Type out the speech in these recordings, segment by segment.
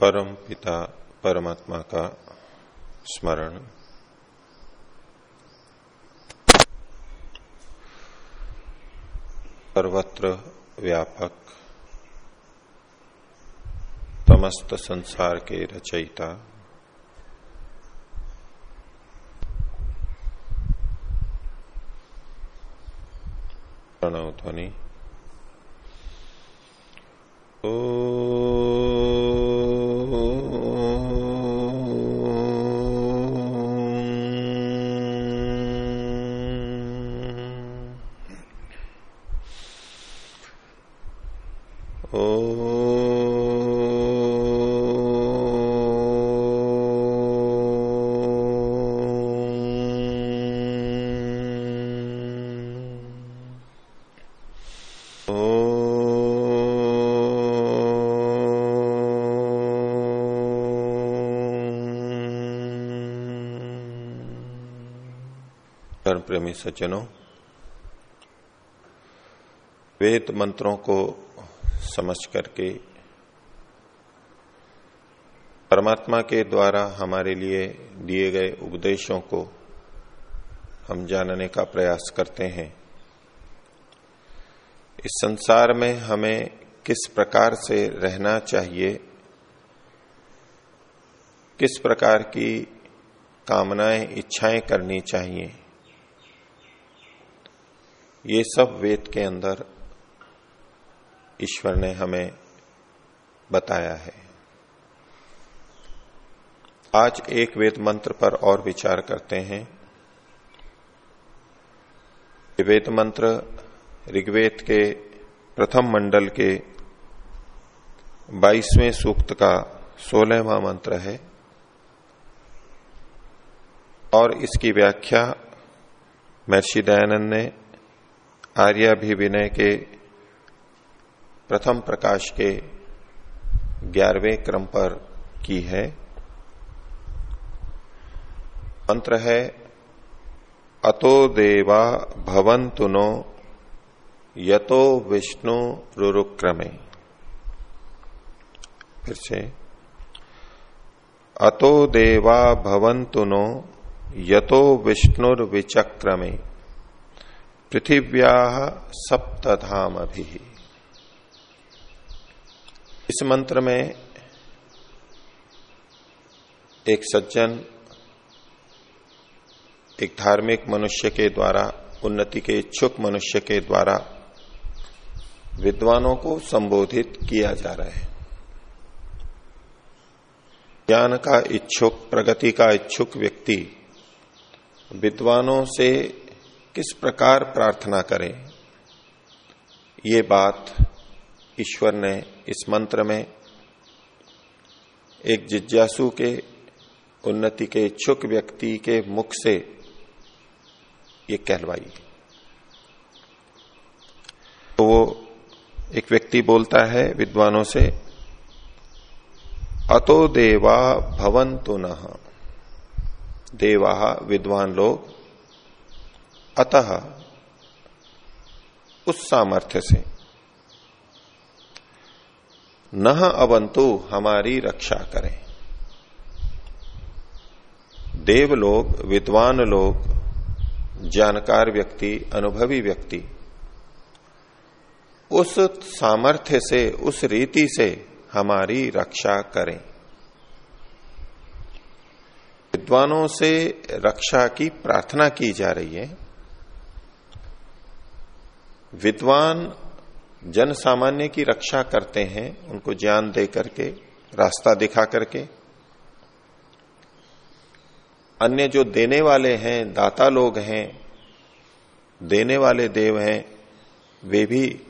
परम पिता परमात्मा का स्मरण। सर्वत्र व्यापक समस्त संसार के रचयिता। प्रणव ध्वनि। प्रेमी सज्जनों वेद मंत्रों को समझ करके परमात्मा के द्वारा हमारे लिए दिए गए उपदेशों को हम जानने का प्रयास करते हैं। इस संसार में हमें किस प्रकार से रहना चाहिए, किस प्रकार की कामनाएँ, इच्छाएँ करनी चाहिए, ये सब वेद के अंदर ईश्वर ने हमें बताया है। आज एक वेद मंत्र पर और विचार करते हैं। वेद मंत्र ऋग्वेद के प्रथम मंडल के 22वें सूक्त का सोलहवा मंत्र है और इसकी व्याख्या महर्षि दयानंद ने आर्याभिविनय के प्रथम प्रकाश के ग्यारहवें क्रम पर की है। मंत्र है अतो देवा भवंतुनो यतो विष्णु रुरुक्रमे। फिर से, अतो देवा भवंतुनो यतो विष्णुर्विचक्रमे, पृथिव्या सप्तधाम अभी इस मंत्र में एक सज्जन, एक धार्मिक मनुष्य के द्वारा, उन्नति के इच्छुक मनुष्य के द्वारा विद्वानों को संबोधित किया जा रहा है। ज्ञान का इच्छुक, प्रगति का इच्छुक व्यक्ति विद्वानों से किस प्रकार प्रार्थना करें, ये बात ईश्वर ने इस मंत्र में एक जिज्ञासु के, उन्नति के, इच्छुक व्यक्ति के मुख से ये कहलवाई। तो वो एक व्यक्ति बोलता है विद्वानों से, अतो देवा भवंतु न। देवा विद्वान लोग, अतः उस सामर्थ्य से न अवंतु हमारी रक्षा करें। देव लोग, विद्वान लोग, जानकार व्यक्ति, अनुभवी व्यक्ति, उस सामर्थ्य से, उस रीति से हमारी रक्षा करें। विद्वानों से रक्षा की प्रार्थना की जा रही है। विद्वान जन सामान्य की रक्षा करते हैं, उनको ज्ञान दे करके, रास्ता दिखा करके। अन्य जो देने वाले हैं, दाता लोग हैं, देने वाले देव हैं, वे भी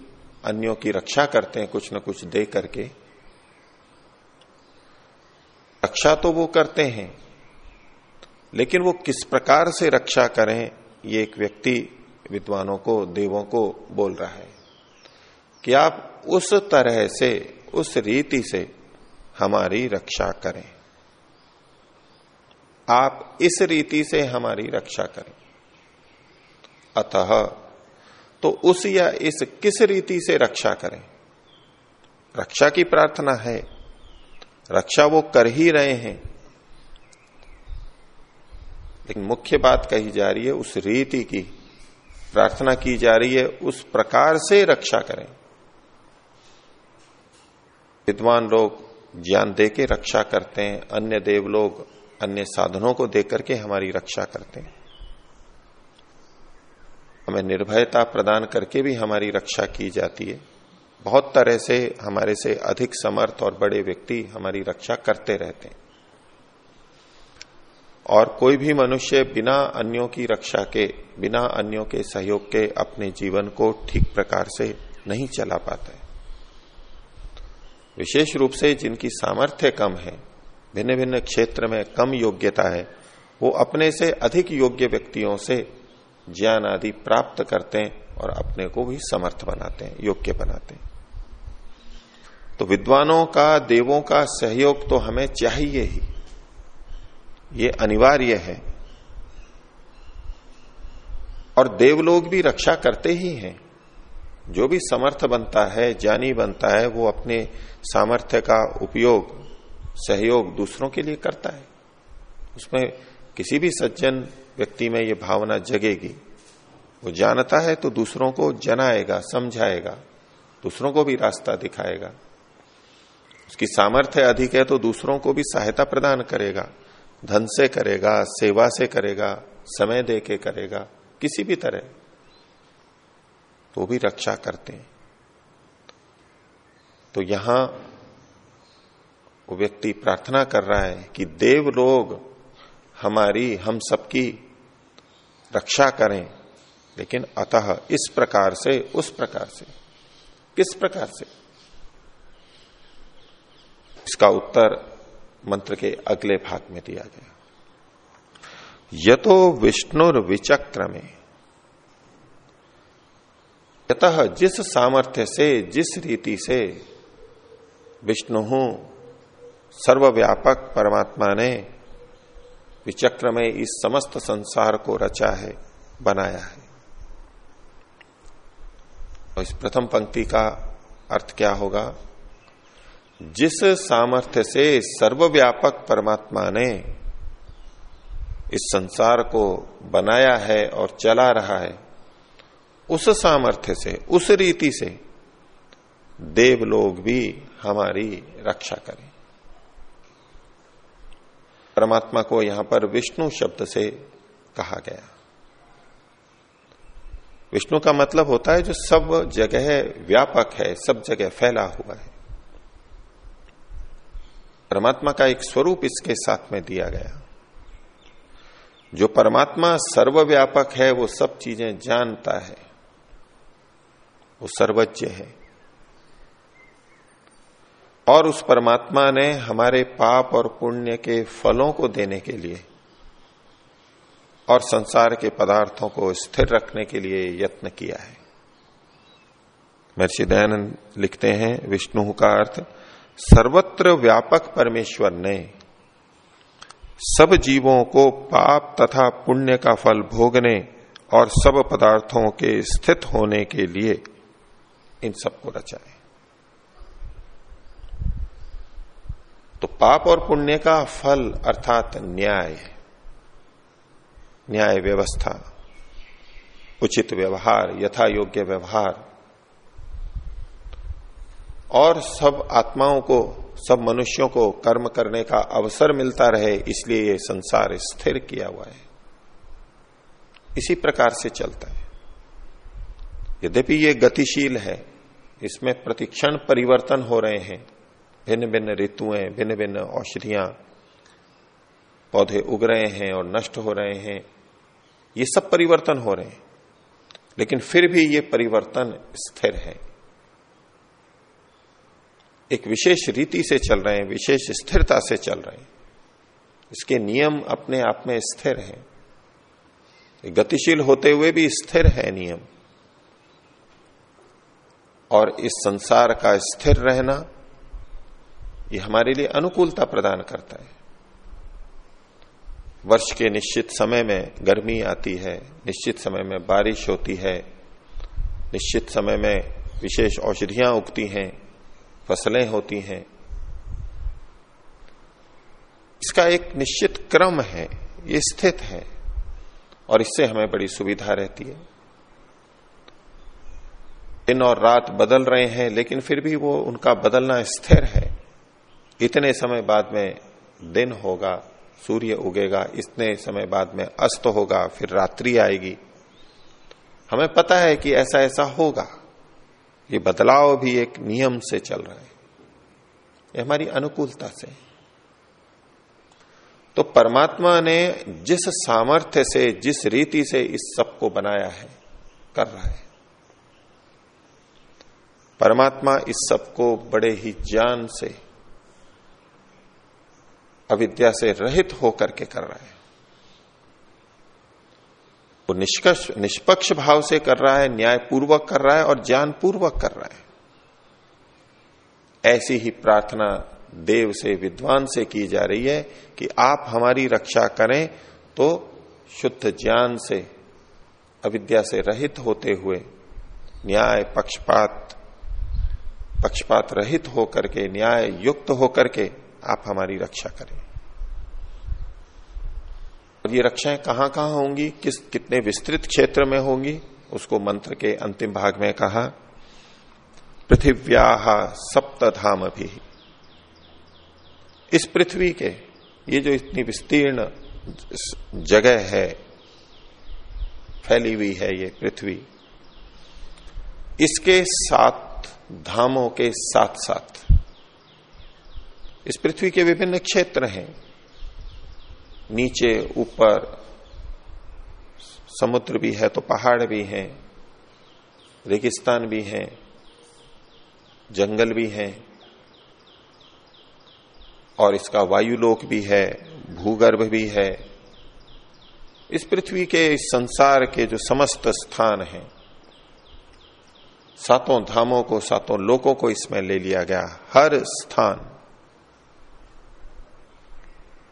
अन्यों की रक्षा करते हैं, कुछ न कुछ दे करके। रक्षा तो वो करते हैं, लेकिन वो किस प्रकार से रक्षा करें, ये एक व्यक्ति विद्वानों को, देवों को बोल रहा है। कि आप उस तरह से, उस रीति से हमारी रक्षा करें। आप इस रीति से हमारी रक्षा करें। अतः तो उस या इस किस रीति से रक्षा करें? रक्षा की प्रार्थना है। रक्षा वो कर ही रहे हैं। लेकिन मुख्य बात कही जा रही है उस रीति की। प्रार्थना की जा रही है उस प्रकार से रक्षा करें। विद्वान लोग ज्ञान दे के रक्षा करते हैं, अन्य देव लोग अन्य साधनों को देकर के हमारी रक्षा करते हैं। हमें निर्भयता प्रदान करके भी हमारी रक्षा की जाती है। बहुत तरह से हमारे से अधिक समर्थ और बड़े व्यक्ति हमारी रक्षा करते रहते हैं। और कोई भी मनुष्य बिना अन्यों की रक्षा के, बिना अन्यों के सहयोग के अपने जीवन को ठीक प्रकार से नहीं चला पाता है। विशेष रूप से जिनकी सामर्थ्य कम है भिन्न भिन्न क्षेत्र में कम योग्यता है, वो अपने से अधिक योग्य व्यक्तियों से ज्ञान आदि प्राप्त करते हैं और अपने को भी समर्थ बनाते हैं, योग्य बनाते हैं। तो विद्वानों का, देवों का सहयोग तो हमें चाहिए ही। ये अनिवार्य है। और देवलोग भी रक्षा करते ही हैं। जो भी समर्थ बनता है, ज्ञानी बनता है, वो अपने सामर्थ्य का उपयोग, सहयोग दूसरों के लिए करता है। उसमें किसी भी सज्जन व्यक्ति में ये भावना जगेगी। वो जानता है तो दूसरों को जनाएगा, समझाएगा, दूसरों को भी रास्ता दिखाएगा। उसकी सामर्थ्य अधिक है तो दूसरों को भी सहायता प्रदान करेगा, धन से करेगा, सेवा से करेगा, समय दे के करेगा, किसी भी तरह। तो भी रक्षा करते हैं। तो यहाँ वो व्यक्ति प्रार्थना कर रहा है कि देव लोग हमारी, हम सबकी रक्षा करें, लेकिन अतः इस प्रकार से, उस प्रकार से, किस प्रकार से? इसका उत्तर मंत्र के अगले भाग में दिया गया। यतो विष्णुर विचक्र में यतः जिस सामर्थ्य से, जिस रीति से विष्णु सर्वव्यापक परमात्मा ने विचक्र में इस समस्त संसार को रचा है, बनाया है। और इस प्रथम पंक्ति का अर्थ क्या होगा? जिस सामर्थ्य से सर्वव्यापक परमात्मा ने इस संसार को बनाया है और चला रहा है उस सामर्थ्य से, उस रीति से देव लोग भी हमारी रक्षा करें। परमात्मा को यहाँ पर विष्णु शब्द से कहा गया। विष्णु का मतलब होता है जो सब जगह व्यापक है, सब जगह फैला हुआ है। परमात्मा का एक स्वरूप इसके साथ में दिया गया। जो परमात्मा सर्वव्यापक है, वो सब चीज़ें जानता है। वो सर्वज्ञ है। और उस परमात्मा ने हमारे पाप और पुण्य के फलों को देने के लिए और संसार के पदार्थों को स्थिर रखने के लिए यत्न किया है। महर्षि दयानंद लिखते हैं, विष्णु का अर्थ, सर्वत्र व्यापक परमेश्वर ने सब जीवों को पाप तथा पुण्य का फल भोगने और सब पदार्थों के स्थित होने के लिए इन सबको रचा है। तो पाप और पुण्य का फल अर्थात न्याय न्याय व्यवस्था, उचित व्यवहार यथा योग्य व्यवहार। और सब आत्माओं को, सब मनुष्यों को कर्म करने का अवसर मिलता रहे, इसलिए ये संसार स्थिर किया हुआ है। इसी प्रकार से चलता है। यद्यपि ये गतिशील है। इसमें प्रतिक्षण परिवर्तन हो रहे हैं। भिन्न भिन्न ऋतुएँ भिन्न भिन्न औषधियाँ पौधे उग रहे हैं और नष्ट हो रहे हैं। ये सब परिवर्तन हो रहे हैं। लेकिन फिर भी ये परिवर्तन स्थिर है। एक विशेष रीति से चल रहे हैं, विशेष स्थिरता से चल रहे हैं। इसके नियम अपने आप में स्थिर हैं। गतिशील होते हुए भी स्थिर है नियम। और इस संसार का स्थिर रहना ये हमारे लिए अनुकूलता प्रदान करता है। वर्ष के निश्चित समय में गर्मी आती है, निश्चित समय में बारिश होती है, निश्चित समय में विशेष औषधियाँ उगती हैं, फ़सलें होती हैं। इसका एक निश्चित क्रम है, ये स्थित है और इससे हमें बड़ी सुविधा रहती है। दिन और रात बदल रहे हैं, लेकिन फिर भी वो उनका बदलना स्थिर है। इतने समय बाद में दिन होगा, सूर्य उगेगा, इतने समय बाद में अस्त होगा, फिर रात्रि आएगी। हमें पता है कि ऐसा ऐसा होगा। ये बदलाव भी एक नियम से चल रहा है। ये हमारी अनुकूलता से। तो परमात्मा ने जिस सामर्थ्य से, जिस रीति से इस सबको बनाया है, कर रहा है। परमात्मा इस सबको बड़े ही ज्ञान से, अविद्या से रहित होकर के कर रहा है। वो निष्कर्ष, निष्पक्ष भाव से कर रहा है न्याय पूर्वक कर रहा है और ज्ञान पूर्वक कर रहा है। ऐसी ही प्रार्थना देव से, विद्वान से की जा रही है कि आप हमारी रक्षा करें तो शुद्ध ज्ञान से, अविद्या से रहित होते हुए न्याय, पक्षपात पक्षपात रहित होकर के न्याय युक्त होकर के आप हमारी रक्षा करें। और ये रक्षाएँ कहाँ कहाँ होंगी? किस, कितने विस्तृत क्षेत्र में होंगी? उसको मंत्र के अंतिम भाग में कहा पृथिव्या सप्त धाम भी इस पृथ्वी के, ये जो इतनी विस्तीर्ण जगह है, फैली हुई है ये पृथ्वी, इसके सात धामों के साथ साथ इस पृथ्वी के विभिन्न क्षेत्र हैं। नीचे, ऊपर, समुद्र भी है तो पहाड़ भी हैं, रेगिस्तान भी हैं, जंगल भी हैं, और इसका वायुलोक भी है, भूगर्भ भी है। इस पृथ्वी के इस संसार के जो समस्त स्थान हैं सातों धामों को, सातों लोकों को इसमें ले लिया गया। हर स्थान।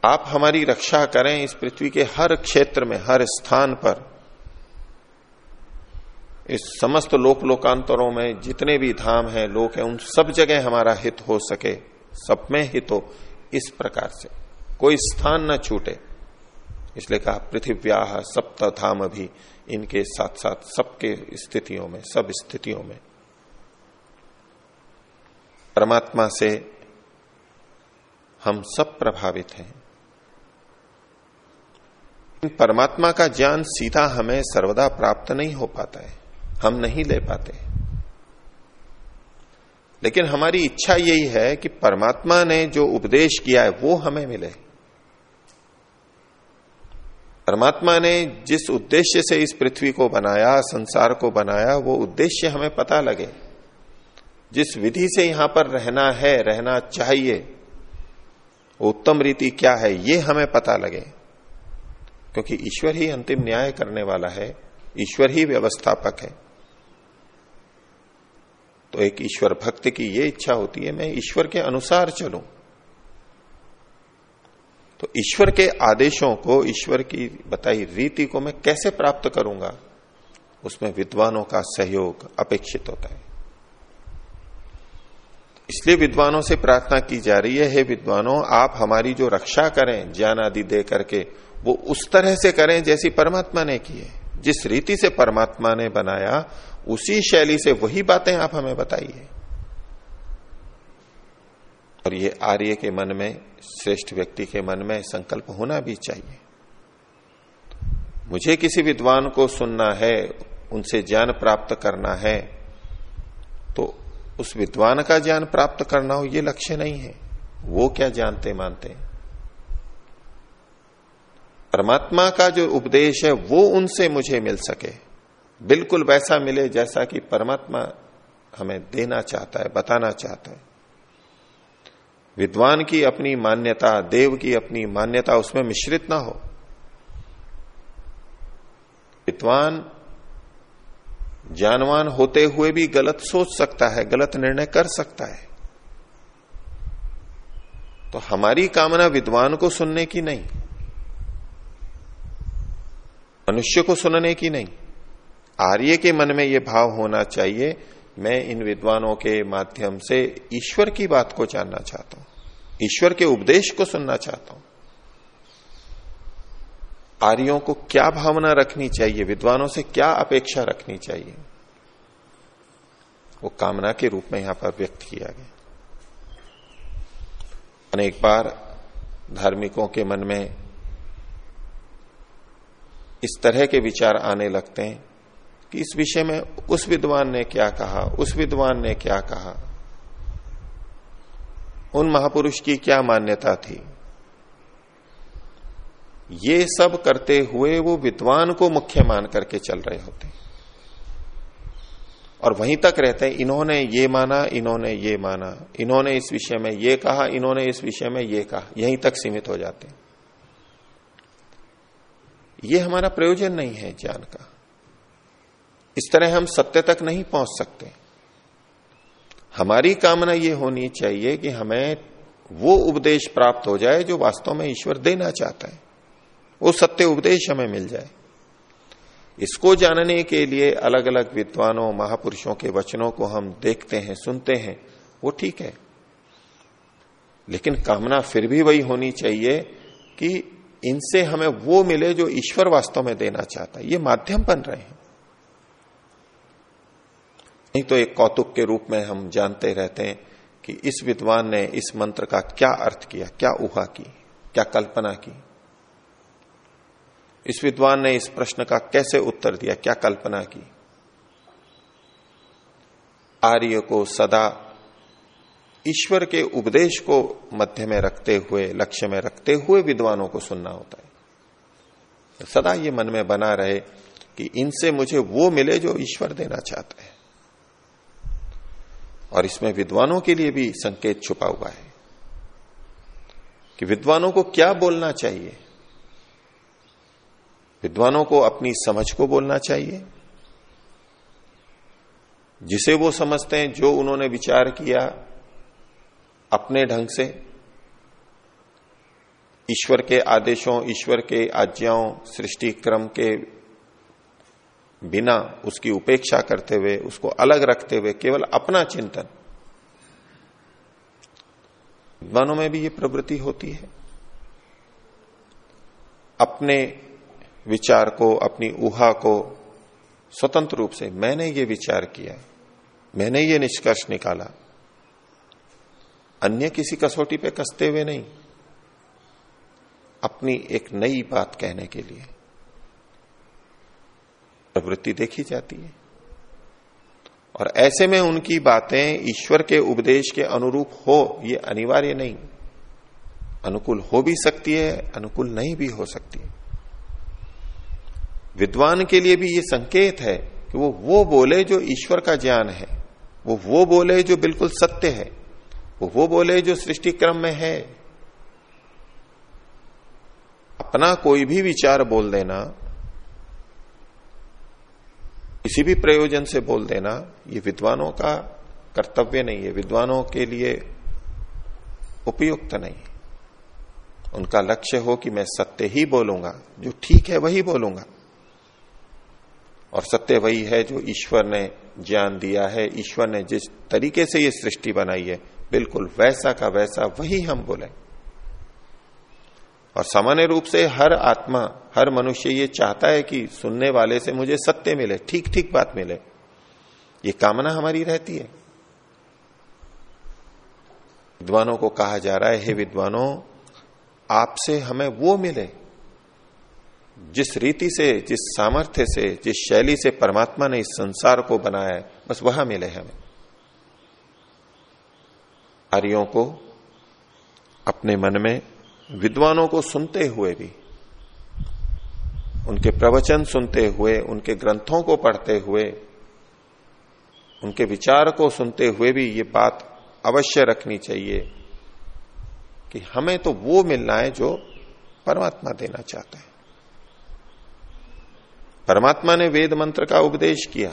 आप हमारी रक्षा करें इस पृथ्वी के हर क्षेत्र में, हर स्थान पर। इस समस्त लोक लोकांतरों में जितने भी धाम हैं, लोक हैं, उन सब जगह हमारा हित हो सके, सब में हित हो, इस प्रकार से। कोई स्थान न छूटे। इसलिए कहा पृथिव्या सप्त धाम भी इनके साथ साथ सबके स्थितियों में, सब स्थितियों में। परमात्मा से हम सब प्रभावित हैं। परमात्मा का ज्ञान सीधा हमें सर्वदा प्राप्त नहीं हो पाता है। हम नहीं ले पाते लेकिन हमारी इच्छा यही है कि परमात्मा ने जो उपदेश किया है, वो हमें मिले। परमात्मा ने जिस उद्देश्य से इस पृथ्वी को बनाया, संसार को बनाया, वो उद्देश्य हमें पता लगे। जिस विधि से यहाँ पर रहना है, रहना चाहिए उत्तम रीति क्या है, ये हमें पता लगे। क्योंकि ईश्वर ही अंतिम न्याय करने वाला है, ईश्वर ही व्यवस्थापक है। तो एक ईश्वर भक्त की ये इच्छा होती है, मैं ईश्वर के अनुसार चलूँ। तो ईश्वर के आदेशों को, ईश्वर की बताई रीति को मैं कैसे प्राप्त करूँगा? उसमें विद्वानों का सहयोग अपेक्षित होता है। इसलिए विद्वानों से प्रार्थना की जा रही है, हे विद्वानों, आप हमारी जो रक्षा करें, ज्ञान आदि दे करके, वो उस तरह से करें जैसी परमात्मा ने की है। जिस रीति से परमात्मा ने बनाया, उसी शैली से वही बातें आप हमें बताइए। और ये आर्य के मन में, श्रेष्ठ व्यक्ति के मन में संकल्प होना भी चाहिए। मुझे किसी विद्वान को सुनना है, उनसे ज्ञान प्राप्त करना है तो उस विद्वान का ज्ञान प्राप्त करना हो, ये लक्ष्य नहीं है। वो क्या जानते मानते हैं? परमात्मा का जो उपदेश है, वो उनसे मुझे मिल सके। बिल्कुल वैसा मिले जैसा कि परमात्मा हमें देना चाहता है, बताना चाहता है। विद्वान की अपनी मान्यता, देव की अपनी मान्यता उसमें मिश्रित ना हो। विद्वान ज्ञानवान होते हुए भी गलत सोच सकता है, गलत निर्णय कर सकता है। तो हमारी कामना विद्वान को सुनने की नहीं, मनुष्य को सुनने की नहीं। आर्य के मन में यह भाव होना चाहिए मैं इन विद्वानों के माध्यम से ईश्वर की बात को जानना चाहता हूँ। ईश्वर के उपदेश को सुनना चाहता हूँ। आर्यों को क्या भावना रखनी चाहिए? विद्वानों से क्या अपेक्षा रखनी चाहिए? वो कामना के रूप में यहाँ पर व्यक्त किया गया। अनेक बार धार्मिकों के मन में इस तरह के विचार आने लगते हैं। कि इस विषय में उस विद्वान ने क्या कहा, उस विद्वान ने क्या कहा। उन महापुरुष की क्या मान्यता थी? ये सब करते हुए वो विद्वान को मुख्य मान करके चल रहे होते। और वहीं तक रहते हैं इन्होंने ये माना, इन्होंने ये माना, इन्होंने इस विषय में ये कहा, इन्होंने इस विषय में ये कहा, यहीं तक सीमित हो जाते। हैं ये हमारा प्रयोजन नहीं है ज्ञान का। इस तरह हम सत्य तक नहीं पहुँच सकते। हमारी कामना ये होनी चाहिए कि हमें वो उपदेश प्राप्त हो जाए जो वास्तव में ईश्वर देना चाहता है। वो सत्य उपदेश हमें मिल जाए। इसको जानने के लिए अलग अलग विद्वानों, महापुरुषों के वचनों को हम देखते हैं, सुनते हैं, वो ठीक है। लेकिन कामना फिर भी वही होनी चाहिए कि इनसे हमें वो मिले जो ईश्वर वास्तव में देना चाहता है। ये माध्यम बन रहे हैं। नहीं तो एक कौतुक के रूप में हम जानते रहते हैं कि इस विद्वान ने इस मंत्र का क्या अर्थ किया, क्या उहा की, क्या कल्पना की। इस विद्वान ने इस प्रश्न का कैसे उत्तर दिया, क्या कल्पना की। आर्य को सदा ईश्वर के उपदेश को मध्य में रखते हुए, लक्ष्य में रखते हुए विद्वानों को सुनना होता है। सदा ये मन में बना रहे कि इनसे मुझे वो मिले जो ईश्वर देना चाहता है। और इसमें विद्वानों के लिए भी संकेत छुपा हुआ है कि विद्वानों को क्या बोलना चाहिए? विद्वानों को अपनी समझ को बोलना चाहिए। जिसे वो समझते हैं, जो उन्होंने विचार किया अपने ढंग से, ईश्वर के आदेशों, ईश्वर के आज्ञाओं सृष्टि क्रम के बिना उसकी उपेक्षा करते हुए, उसको अलग रखते हुए केवल अपना चिंतन। विद्वानों में भी ये प्रवृत्ति होती है। अपने विचार को, अपनी ऊहा को स्वतंत्र रूप से, मैंने ये विचार किया, मैंने ये निष्कर्ष निकाला। अन्य किसी कसौटी पे कसते हुए नहीं। अपनी एक नई बात कहने के लिए। प्रवृत्ति देखी जाती है। और ऐसे में उनकी बातें ईश्वर के उपदेश के अनुरूप हो, ये अनिवार्य नहीं। अनुकूल हो भी सकती है, अनुकूल नहीं भी हो सकती है। विद्वान के लिए भी ये संकेत है कि वो वो बोले जो ईश्वर का ज्ञान है, वो वो बोले जो बिल्कुल सत्य है, वो वो बोले जो सृष्टि क्रम में है। अपना कोई भी विचार बोल देना किसी भी प्रयोजन से बोल देना, ये विद्वानों का कर्तव्य नहीं है, विद्वानों के लिए उपयुक्त नहीं उनका लक्ष्य हो कि मैं सत्य ही बोलूँगा, जो ठीक है वही बोलूँगा। और सत्य वही है जो ईश्वर ने ज्ञान दिया है, ईश्वर ने जिस तरीके से ये सृष्टि बनाई है, बिल्कुल वैसा का वैसा वही हम बोले। और सामान्य रूप से हर आत्मा, हर मनुष्य ये चाहता है कि सुनने वाले से मुझे सत्य मिले, ठीक ठीक बात मिले। ये कामना हमारी रहती है। विद्वानों को कहा जा रहा है, हे विद्वानों, आपसे हमें वो मिले, जिस रीति से, जिस सामर्थ्य से, जिस शैली से परमात्मा ने इस संसार को बनाया है, बस वह मिले हमें। आर्यों को अपने मन में विद्वानों को सुनते हुए भी, उनके प्रवचन सुनते हुए, उनके ग्रंथों को पढ़ते हुए, उनके विचार को सुनते हुए भी ये बात अवश्य रखनी चाहिए कि हमें तो वो मिलना है जो परमात्मा देना चाहता है। परमात्मा ने वेद मंत्र का उपदेश किया।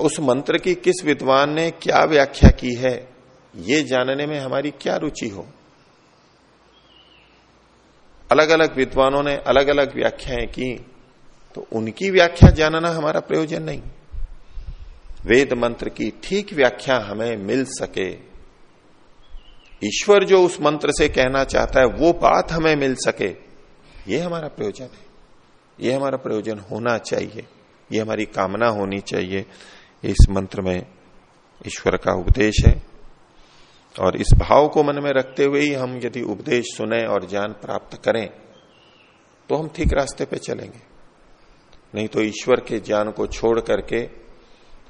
उस मंत्र की किस विद्वान ने क्या व्याख्या की है, ये जानने में हमारी क्या रुचि हो? अलग अलग विद्वानों ने अलग अलग व्याख्याएँ की तो उनकी व्याख्या जानना हमारा प्रयोजन नहीं। वेद मंत्र की ठीक व्याख्या हमें मिल सके। ईश्वर जो उस मंत्र से कहना चाहता है, वो बात हमें मिल सके। ये हमारा प्रयोजन है। ये हमारा प्रयोजन होना चाहिए। ये हमारी कामना होनी चाहिए। इस मंत्र में ईश्वर का उपदेश है। और इस भाव को मन में रखते हुए ही हम यदि उपदेश सुने और ज्ञान प्राप्त करें तो हम ठीक रास्ते पे चलेंगे। नहीं तो ईश्वर के ज्ञान को छोड़ करके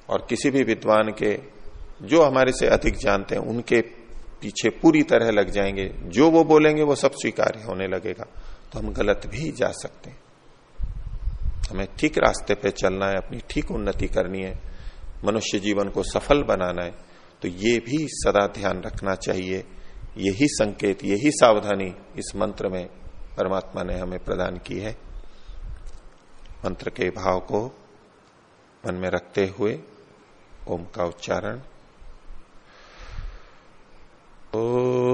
और किसी भी विद्वान के जो हमारे से अधिक जानते हैं, उनके पीछे पूरी तरह लग जाएँगे। जो वो बोलेंगे, वो सब स्वीकार्य होने लगेगा। तो हम गलत भी जा सकते हैं। हमें ठीक रास्ते पे चलना है, अपनी ठीक उन्नति करनी है। मनुष्य जीवन को सफल बनाना है। तो ये भी सदा ध्यान रखना चाहिए। यही संकेत, यही सावधानी इस मंत्र में परमात्मा ने हमें प्रदान की है। मंत्र के भाव को मन में रखते हुए ओम का उच्चारण। ओ